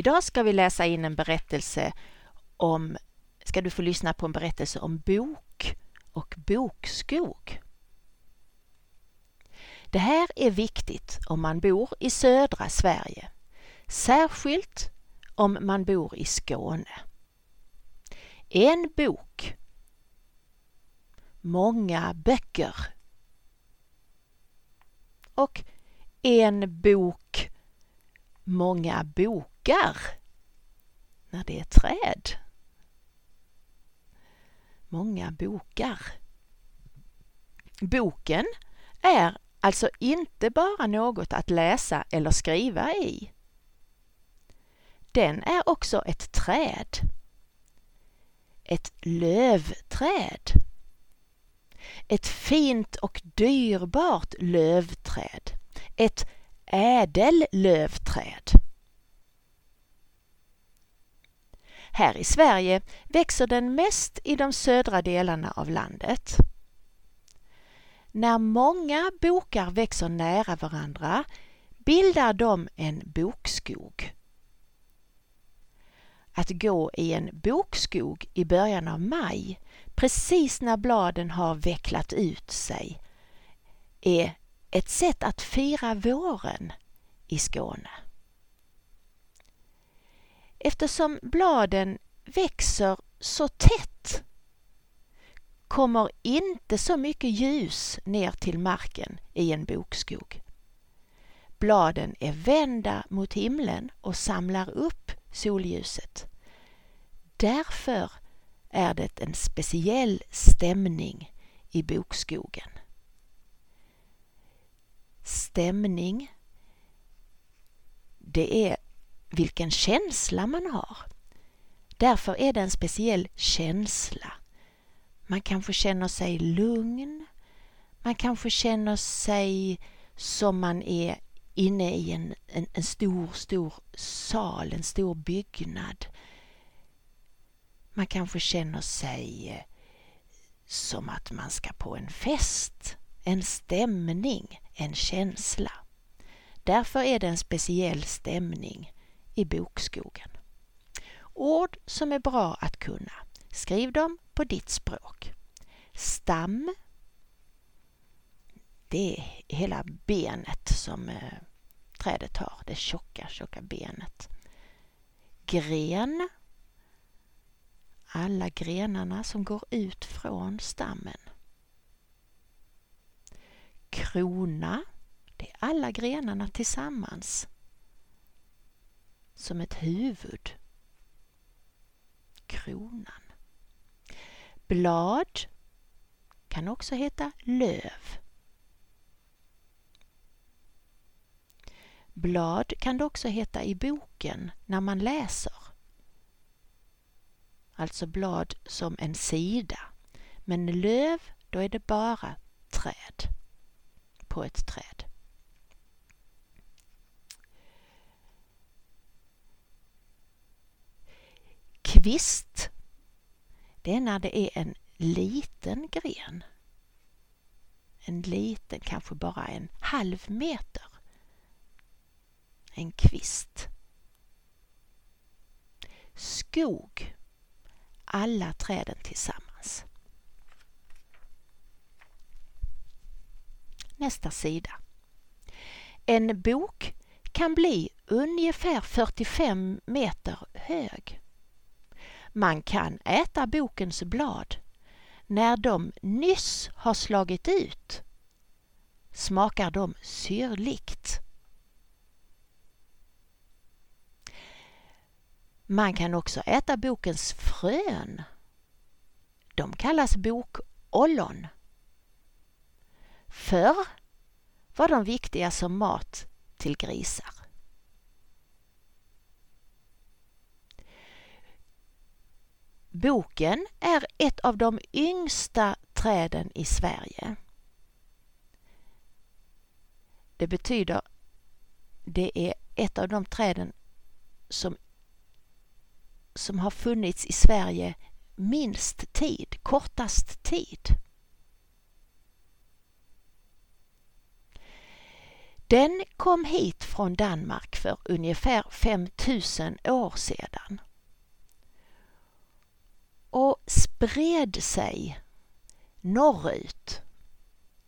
Idag ska vi läsa in en berättelse om, ska du få lyssna på en berättelse om bok och bokskog. Det här är viktigt om man bor i södra Sverige, särskilt om man bor i Skåne. En bok, många böcker och en bok, många bokar när det är träd. Många bokar. Boken är alltså inte bara något att läsa eller skriva i. Den är också ett träd. Ett lövträd. Ett fint och dyrbart lövträd. Ett ädellövträd. Här i Sverige växer den mest i de södra delarna av landet. När många bokar växer nära varandra bildar de en bokskog. Att gå i en bokskog i början av maj, precis när bladen har vecklat ut sig, är ett sätt att fira våren i Skåne. Eftersom bladen växer så tätt kommer inte så mycket ljus ner till marken i en bokskog. Bladen är vända mot himlen och samlar upp solljuset. Därför är det en speciell stämning i bokskogen. Stämning, det är vilken känsla man har. Därför är det en speciell känsla. Man kanske känner sig lugn. Man kanske känner sig som man är inne i en, en, en stor, stor sal, en stor byggnad. Man kanske känner sig eh, som att man ska på en fest, en stämning, en känsla. Därför är det en speciell stämning i bokskogen. Ord som är bra att kunna. Skriv dem på ditt språk. Stam. Det är hela benet som eh, trädet har. Det tjocka, tjocka benet. Gren. Alla grenarna som går ut från stammen. Krona. Det är alla grenarna tillsammans som ett huvud. Kronan. Blad kan också heta löv. Blad kan det också heta i boken när man läser. Alltså blad som en sida. Men löv, då är det bara träd på ett träd. Kvist, det är när det är en liten gren. En liten, kanske bara en halv meter. En kvist. Skog, alla träden tillsammans. Nästa sida. En bok kan bli ungefär 45 meter hög. Man kan äta bokens blad när de nyss har slagit ut. Smakar de syrligt. Man kan också äta bokens frön. De kallas bokollon. Förr var de viktiga som mat till grisar. Boken är ett av de yngsta träden i Sverige. Det betyder det är ett av de träden som, som har funnits i Sverige minst tid, kortast tid. Den kom hit från Danmark för ungefär 5000 år sedan och spred sig norrut.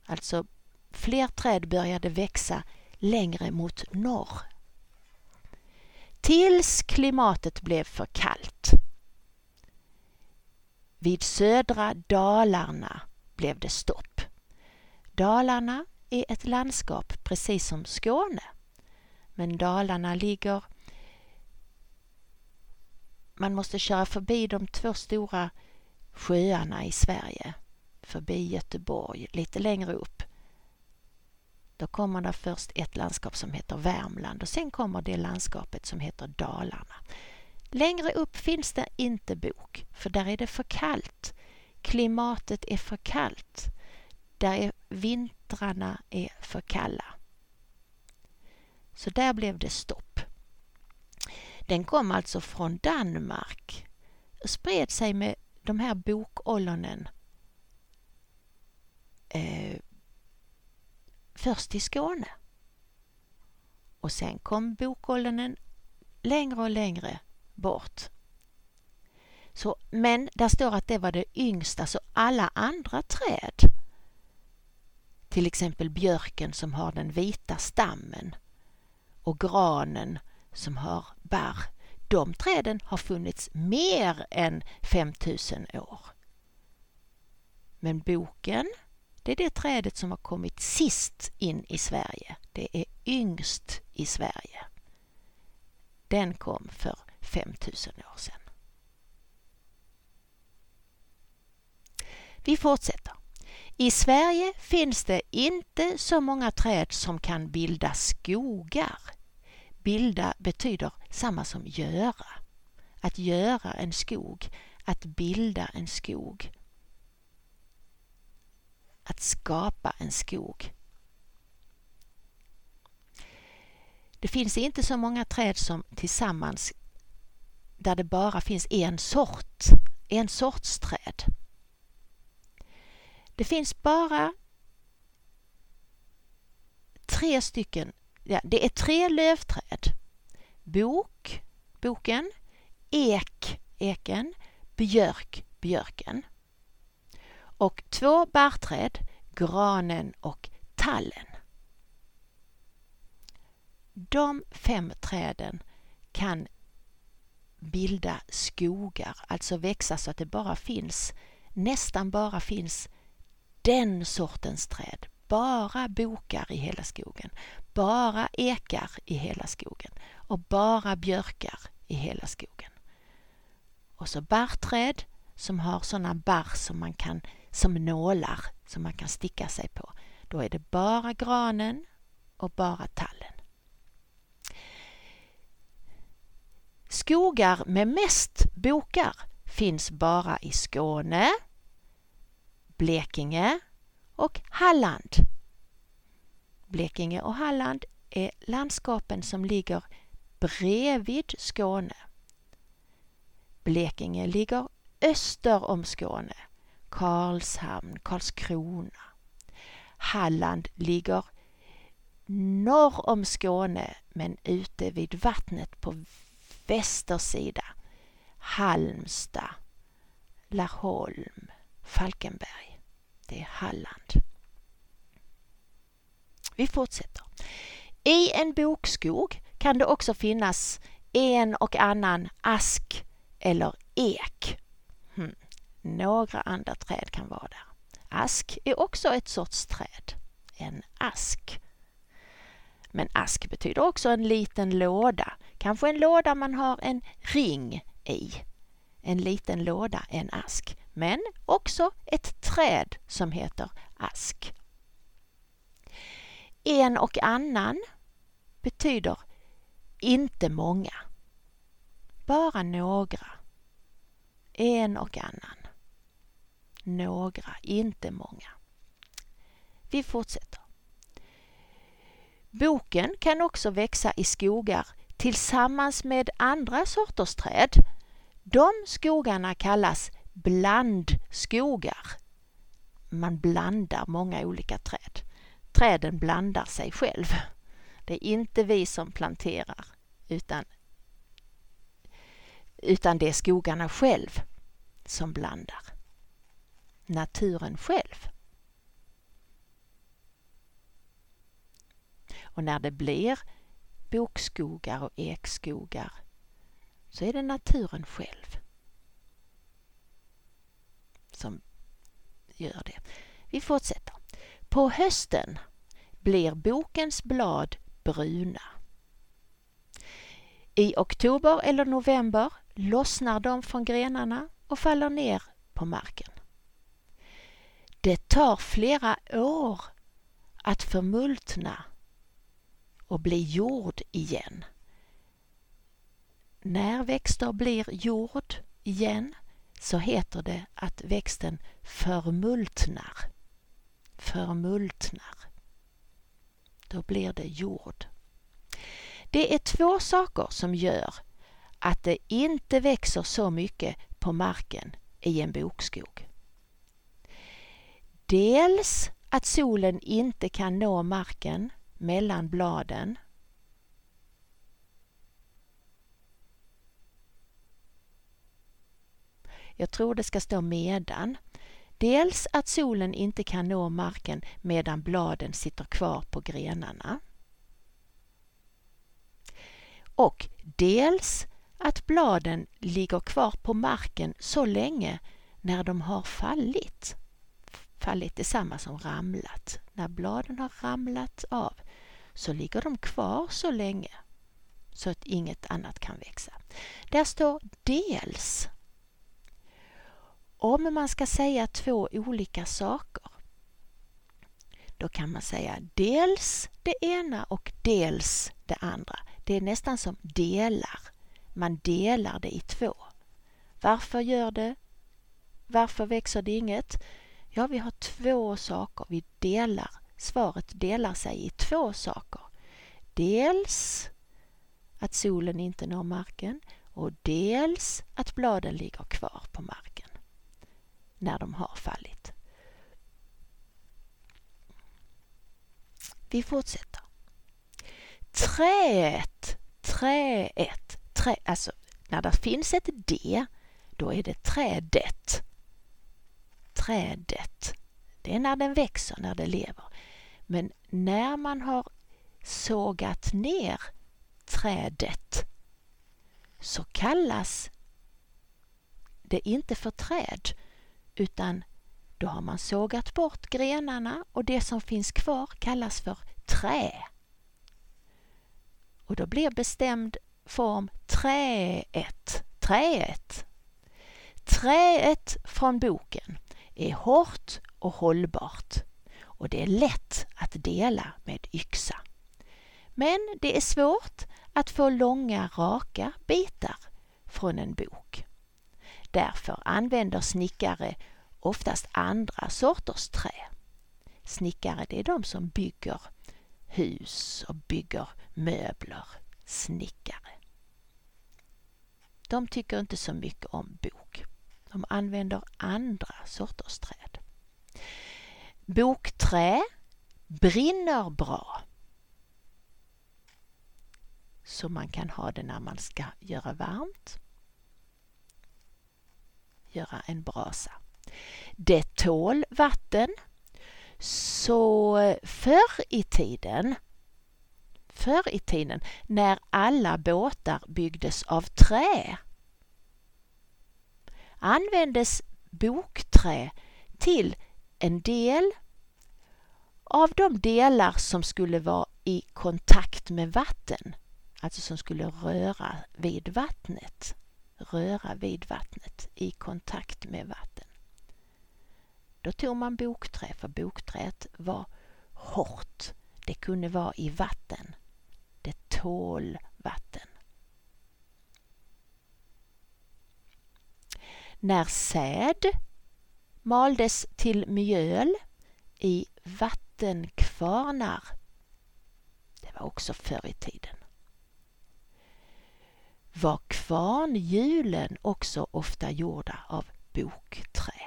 Alltså fler träd började växa längre mot norr. Tills klimatet blev för kallt. Vid södra Dalarna blev det stopp. Dalarna är ett landskap precis som Skåne. Men Dalarna ligger... Man måste köra förbi de två stora sjöarna i Sverige. Förbi Göteborg, lite längre upp. Då kommer det först ett landskap som heter Värmland och sen kommer det landskapet som heter Dalarna. Längre upp finns det inte bok, för där är det för kallt. Klimatet är för kallt. Där är vintrarna är för kalla. Så där blev det stopp. Den kom alltså från Danmark och spred sig med de här bokollonen eh, först till Skåne. Och sen kom bokollonen längre och längre bort. Så, men där står att det var det yngsta, så alla andra träd, till exempel björken som har den vita stammen och granen som har barr, de träden har funnits mer än 5000 år. Men boken, det är det trädet som har kommit sist in i Sverige. Det är yngst i Sverige. Den kom för 5000 år sedan. Vi fortsätter. I Sverige finns det inte så många träd som kan bilda skogar. Bilda betyder samma som göra. Att göra en skog, att bilda en skog. Att skapa en skog. Det finns inte så många träd som tillsammans där det bara finns en sort, en sorts träd. Det finns bara tre stycken, ja, det är tre lövträd. Bok, boken, ek, eken, björk, björken. Och två barrträd, granen och tallen. De fem träden kan bilda skogar, alltså växa så att det bara finns, nästan bara finns den sortens träd. Bara bokar i hela skogen, bara ekar i hela skogen och bara björkar i hela skogen. Och så barrträd som har sådana barr som man kan, som nålar som man kan sticka sig på. Då är det bara granen och bara tallen. Skogar med mest bokar finns bara i Skåne, Blekinge och Halland. Blekinge och Halland är landskapen som ligger bredvid Skåne. Blekinge ligger öster om Skåne, Karlshamn, Karlskrona. Halland ligger norr om Skåne men ute vid vattnet på väster sida. Halmstad, Laholm, Falkenberg. Det är Halland. Vi fortsätter. I en bokskog kan det också finnas en och annan ask eller ek. Hmm. Några andra träd kan vara där. Ask är också ett sorts träd. En ask. Men ask betyder också en liten låda. Kanske en låda man har en ring i. En liten låda, en ask. Men också ett träd som heter ask. En och annan betyder inte många. Bara några. En och annan. Några, inte många. Vi fortsätter. Boken kan också växa i skogar tillsammans med andra sorters träd. De skogarna kallas blandskogar. Man blandar många olika träd. Träden blandar sig själv. Det är inte vi som planterar utan, utan det är skogarna själv som blandar. Naturen själv. Och när det blir bokskogar och ekskogar så är det naturen själv som gör det. Vi fortsätter. På hösten blir bokens blad bruna. I oktober eller november lossnar de från grenarna och faller ner på marken. Det tar flera år att förmultna och bli jord igen. När växter blir jord igen så heter det att växten förmultnar. Förmultnar. Då blir det jord. Det är två saker som gör att det inte växer så mycket på marken i en bokskog. Dels att solen inte kan nå marken mellan bladen. Jag tror det ska stå medan. Dels att solen inte kan nå marken medan bladen sitter kvar på grenarna. Och dels att bladen ligger kvar på marken så länge när de har fallit. Fallit är samma som ramlat. När bladen har ramlat av så ligger de kvar så länge så att inget annat kan växa. Där står dels. Om man ska säga två olika saker då kan man säga dels det ena och dels det andra. Det är nästan som delar. Man delar det i två. Varför gör det? Varför växer det inget? Ja, vi har två saker. Vi delar. Svaret delar sig i två saker. Dels att solen inte når marken och dels att bladen ligger kvar på marken när de har fallit. Vi fortsätter. Träet, träet, trä, alltså när det finns ett D, då är det trädet. Trädet. Det är när den växer, när det lever. Men när man har sågat ner trädet så kallas det inte för träd utan då har man sågat bort grenarna och det som finns kvar kallas för trä. Och då blir bestämd form träet, träet. Träet från boken är hårt och hållbart och det är lätt att dela med yxa. Men det är svårt att få långa raka bitar från en bok. Därför använder snickare oftast andra sorters trä. Snickare det är de som bygger hus och bygger möbler. Snickare. De tycker inte så mycket om bok. De använder andra sorters träd. Bokträ brinner bra. Så man kan ha det när man ska göra varmt. Göra en brasa. Det tål vatten. Så förr i tiden förr i tiden när alla båtar byggdes av trä användes bokträ till en del av de delar som skulle vara i kontakt med vatten, alltså som skulle röra vid vattnet, röra vid vattnet i kontakt med vatten. Då tog man bokträ, för bokträet var hårt. Det kunde vara i vatten. Det tål vatten. När säd maldes till mjöl i vattenkvarnar. Det var också förr i tiden. Var kvarnhjulen också ofta gjorda av bokträ.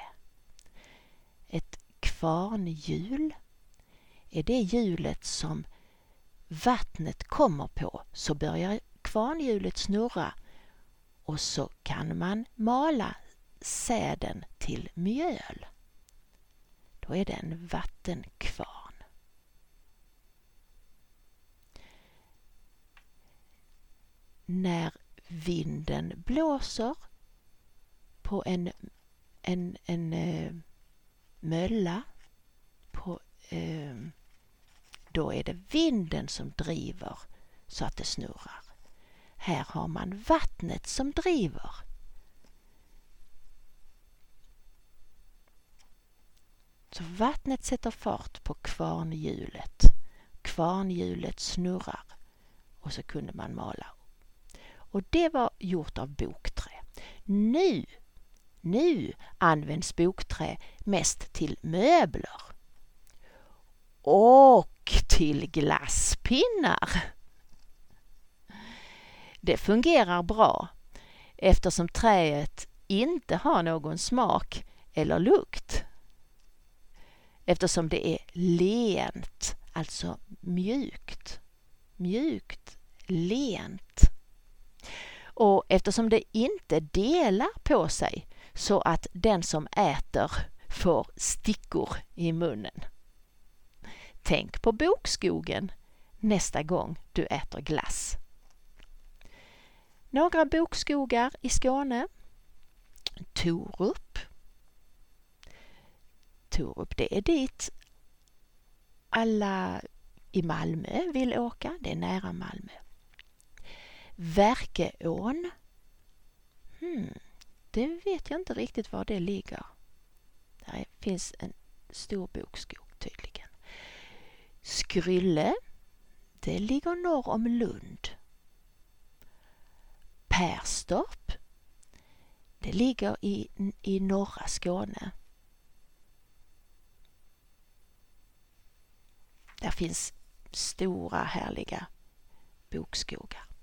Ett kvarnhjul är det hjulet som vattnet kommer på så börjar kvarnhjulet snurra och så kan man mala säden till mjöl. Då är det en vattenkvarn. När vinden blåser på en, en, en eh, mölla på, eh, då är det vinden som driver så att det snurrar. Här har man vattnet som driver. Så vattnet sätter fart på kvarnhjulet. Kvarnhjulet snurrar och så kunde man mala. Och det var gjort av bokträ. Nu, nu används bokträ mest till möbler. Och till glasspinnar. Det fungerar bra eftersom träet inte har någon smak eller lukt. Eftersom det är lent, alltså mjukt. Mjukt, lent. Och eftersom det inte delar på sig så att den som äter får stickor i munnen. Tänk på bokskogen nästa gång du äter glass. Några bokskogar i Skåne. Torup. Torup, det är dit alla i Malmö vill åka. Det är nära Malmö. Verkeån. Hmm, det vet jag inte riktigt var det ligger. Där finns en stor bokskog tydligen. Skrylle. Det ligger norr om Lund. Perstorp. Det ligger i, i norra Skåne. Där finns stora härliga bokskogar.